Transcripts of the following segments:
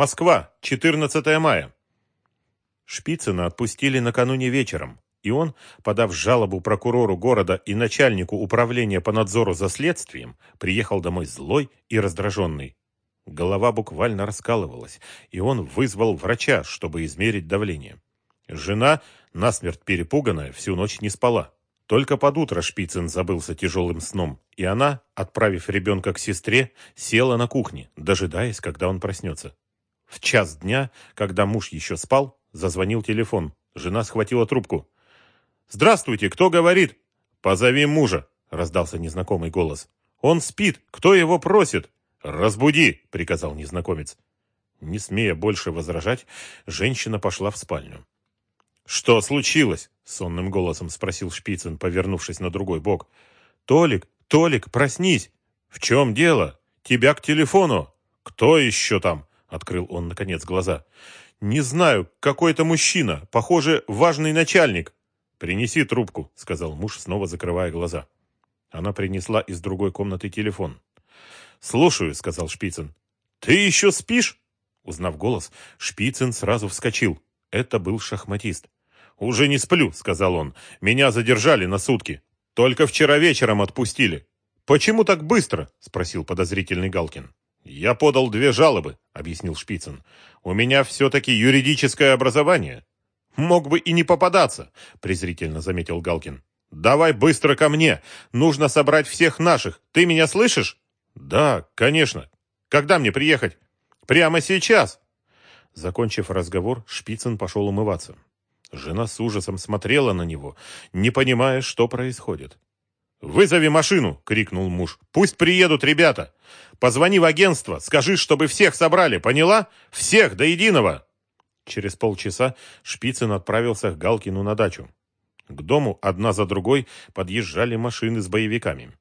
Москва, 14 мая. Шпицына отпустили накануне вечером, и он, подав жалобу прокурору города и начальнику управления по надзору за следствием, приехал домой злой и раздраженный. Голова буквально раскалывалась, и он вызвал врача, чтобы измерить давление. Жена, насмерть перепуганная, всю ночь не спала. Только под утро Шпицын забылся тяжелым сном, и она, отправив ребенка к сестре, села на кухне, дожидаясь, когда он проснется. В час дня, когда муж еще спал, зазвонил телефон. Жена схватила трубку. «Здравствуйте, кто говорит?» «Позови мужа», — раздался незнакомый голос. «Он спит. Кто его просит?» «Разбуди!» — приказал незнакомец. Не смея больше возражать, женщина пошла в спальню. «Что случилось?» — сонным голосом спросил Шпицын, повернувшись на другой бок. «Толик, Толик, проснись!» «В чем дело? Тебя к телефону!» «Кто еще там?» — открыл он, наконец, глаза. «Не знаю, какой-то мужчина, похоже, важный начальник». «Принеси трубку», — сказал муж, снова закрывая глаза. Она принесла из другой комнаты телефон. «Слушаю», — сказал Шпицын. «Ты еще спишь?» Узнав голос, Шпицын сразу вскочил. Это был шахматист. «Уже не сплю», — сказал он. «Меня задержали на сутки. Только вчера вечером отпустили». «Почему так быстро?» — спросил подозрительный Галкин. «Я подал две жалобы», — объяснил Шпицын. «У меня все-таки юридическое образование. «Мог бы и не попадаться», — презрительно заметил Галкин. «Давай быстро ко мне. Нужно собрать всех наших. Ты меня слышишь?» «Да, конечно. Когда мне приехать?» «Прямо сейчас». Закончив разговор, Шпицын пошел умываться. Жена с ужасом смотрела на него, не понимая, что происходит. «Вызови машину!» — крикнул муж. «Пусть приедут ребята! Позвони в агентство, скажи, чтобы всех собрали, поняла? Всех до единого!» Через полчаса Шпицын отправился к Галкину на дачу. К дому одна за другой подъезжали машины с боевиками.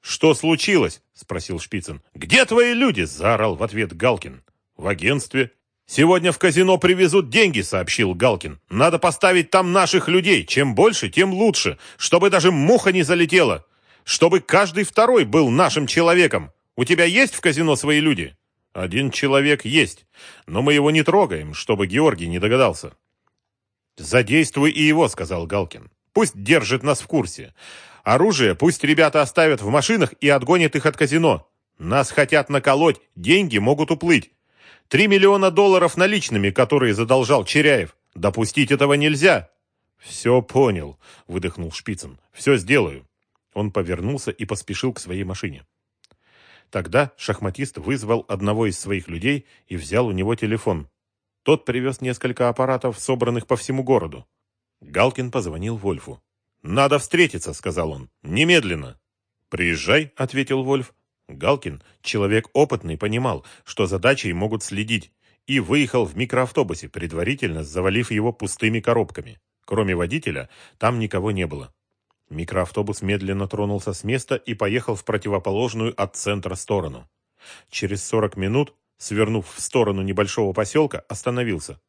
«Что случилось?» – спросил Шпицын. «Где твои люди?» – заорал в ответ Галкин. «В агентстве». «Сегодня в казино привезут деньги», – сообщил Галкин. «Надо поставить там наших людей. Чем больше, тем лучше. Чтобы даже муха не залетела. Чтобы каждый второй был нашим человеком. У тебя есть в казино свои люди?» Один человек есть, но мы его не трогаем, чтобы Георгий не догадался. Задействуй и его, сказал Галкин. Пусть держит нас в курсе. Оружие пусть ребята оставят в машинах и отгонят их от казино. Нас хотят наколоть, деньги могут уплыть. Три миллиона долларов наличными, которые задолжал Черяев. Допустить этого нельзя. Все понял, выдохнул Шпицын. Все сделаю. Он повернулся и поспешил к своей машине. Тогда шахматист вызвал одного из своих людей и взял у него телефон. Тот привез несколько аппаратов, собранных по всему городу. Галкин позвонил Вольфу. «Надо встретиться», — сказал он. «Немедленно». «Приезжай», — ответил Вольф. Галкин, человек опытный, понимал, что задачей могут следить, и выехал в микроавтобусе, предварительно завалив его пустыми коробками. Кроме водителя, там никого не было. Микроавтобус медленно тронулся с места и поехал в противоположную от центра сторону. Через 40 минут, свернув в сторону небольшого поселка, остановился.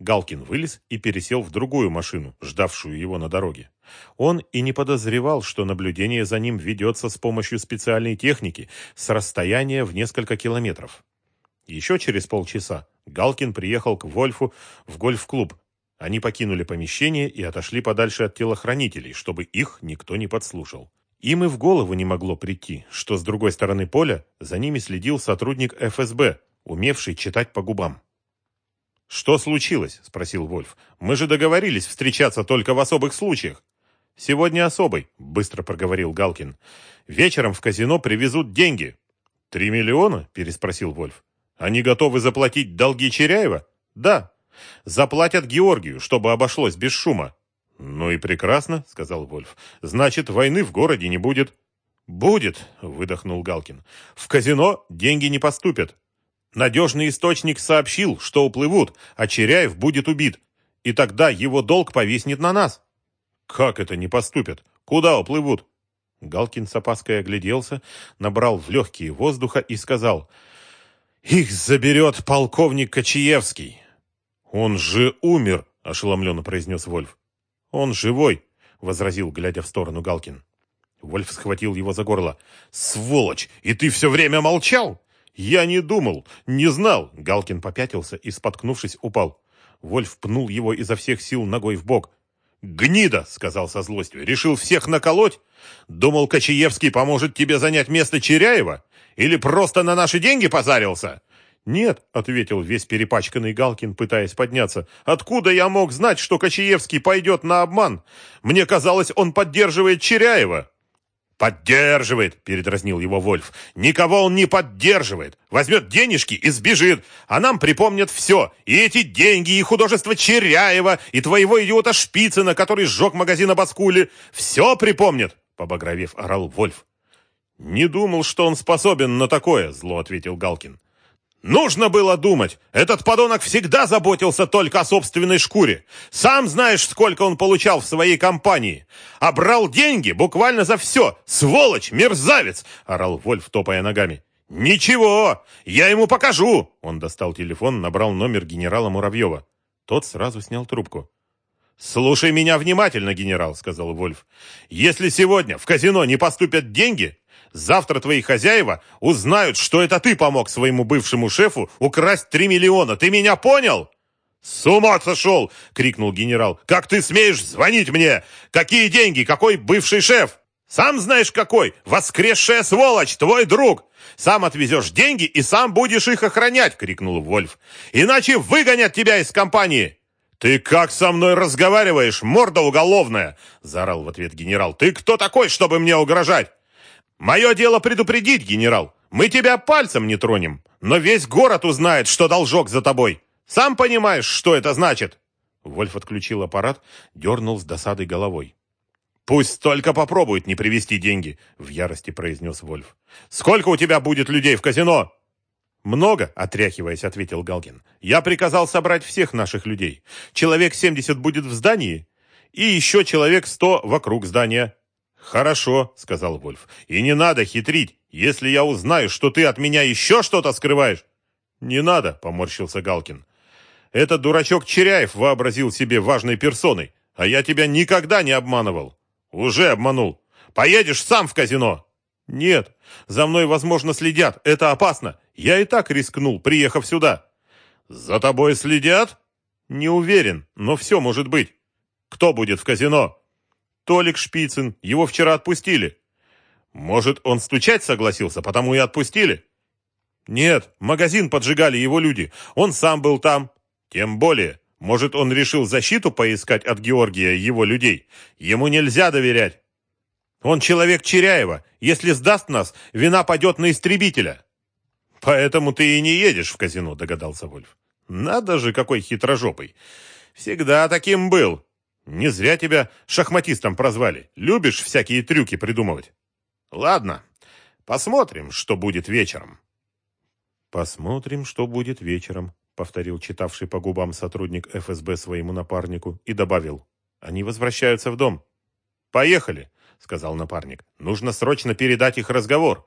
Галкин вылез и пересел в другую машину, ждавшую его на дороге. Он и не подозревал, что наблюдение за ним ведется с помощью специальной техники с расстояния в несколько километров. Еще через полчаса Галкин приехал к Вольфу в гольф-клуб, они покинули помещение и отошли подальше от телохранителей, чтобы их никто не подслушал. Им и в голову не могло прийти, что с другой стороны поля за ними следил сотрудник ФСБ, умевший читать по губам. «Что случилось?» – спросил Вольф. «Мы же договорились встречаться только в особых случаях». «Сегодня особый», – быстро проговорил Галкин. «Вечером в казино привезут деньги». «Три миллиона?» – переспросил Вольф. «Они готовы заплатить долги Черяева?» «Да», Заплатят Георгию, чтобы обошлось без шума. Ну и прекрасно, сказал Вольф. Значит, войны в городе не будет. Будет, выдохнул Галкин. В казино деньги не поступят. Надежный источник сообщил, что уплывут, а Черяев будет убит. И тогда его долг повиснет на нас. Как это не поступят? Куда уплывут? Галкин с опаской огляделся, набрал в легкие воздуха и сказал, «Их заберет полковник Кочаевский. «Он же умер!» – ошеломленно произнес Вольф. «Он живой!» – возразил, глядя в сторону Галкин. Вольф схватил его за горло. «Сволочь! И ты все время молчал? «Я не думал, не знал!» Галкин попятился и, споткнувшись, упал. Вольф пнул его изо всех сил ногой в бок. «Гнида!» — сказал со злостью. «Решил всех наколоть? Думал, Кочаевский поможет тебе занять место Черяева? Или просто на наши деньги позарился?» «Нет», — ответил весь перепачканный Галкин, пытаясь подняться. «Откуда я мог знать, что Кочаевский пойдет на обман? Мне казалось, он поддерживает Черяева». «Поддерживает!» — передразнил его Вольф. «Никого он не поддерживает. Возьмет денежки и сбежит. А нам припомнят все. И эти деньги, и художество Черяева, и твоего идиота Шпицына, который сжег магазин Абаскули. Все припомнят!» — побагровев орал Вольф. «Не думал, что он способен на такое», — зло ответил Галкин. Нужно было думать. Этот подонок всегда заботился только о собственной шкуре. Сам знаешь, сколько он получал в своей компании. А брал деньги буквально за все. Сволочь, мерзавец, орал Вольф, топая ногами. Ничего, я ему покажу. Он достал телефон, набрал номер генерала Муравьева. Тот сразу снял трубку. «Слушай меня внимательно, генерал», — сказал Вольф. «Если сегодня в казино не поступят деньги, Завтра твои хозяева узнают, что это ты помог своему бывшему шефу украсть три миллиона. Ты меня понял?» «С ума сошел!» — крикнул генерал. «Как ты смеешь звонить мне? Какие деньги? Какой бывший шеф? Сам знаешь какой? Воскресшая сволочь, твой друг! Сам отвезешь деньги и сам будешь их охранять!» — крикнул Вольф. «Иначе выгонят тебя из компании!» «Ты как со мной разговариваешь, морда уголовная!» — заорал в ответ генерал. «Ты кто такой, чтобы мне угрожать? Мое дело предупредить, генерал. Мы тебя пальцем не тронем, но весь город узнает, что должок за тобой. Сам понимаешь, что это значит?» Вольф отключил аппарат, дернул с досадой головой. «Пусть только попробует не привести деньги», — в ярости произнес Вольф. «Сколько у тебя будет людей в казино?» «Много», — отряхиваясь, ответил Галкин. «Я приказал собрать всех наших людей. Человек семьдесят будет в здании, и еще человек сто вокруг здания. «Хорошо», — сказал Вольф. «И не надо хитрить, если я узнаю, что ты от меня еще что-то скрываешь». «Не надо», — поморщился Галкин. «Этот дурачок Черяев вообразил себе важной персоной, а я тебя никогда не обманывал». «Уже обманул. Поедешь сам в казино». «Нет, за мной, возможно, следят. Это опасно. Я и так рискнул, приехав сюда». «За тобой следят?» «Не уверен, но все может быть. Кто будет в казино?» Толик Шпицын. Его вчера отпустили. Может, он стучать согласился, потому и отпустили? Нет, магазин поджигали его люди. Он сам был там. Тем более, может, он решил защиту поискать от Георгия его людей. Ему нельзя доверять. Он человек Черяева. Если сдаст нас, вина падет на истребителя. Поэтому ты и не едешь в казино, догадался Вольф. Надо же, какой хитрожопый. Всегда таким был. Не зря тебя шахматистом прозвали. Любишь всякие трюки придумывать. Ладно, посмотрим, что будет вечером. Посмотрим, что будет вечером, повторил читавший по губам сотрудник ФСБ своему напарнику и добавил. Они возвращаются в дом. Поехали, сказал напарник. Нужно срочно передать их разговор.